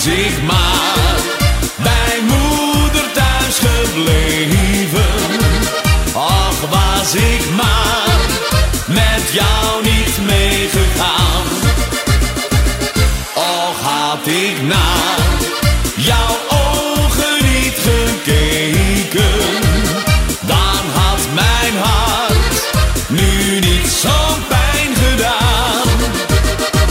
zich maar bij moeder thuis gebleven. Ach, was ik maar met jou niet meegegaan. Och, had ik naar jouw ogen niet gekeken, dan had mijn hart nu niet zo.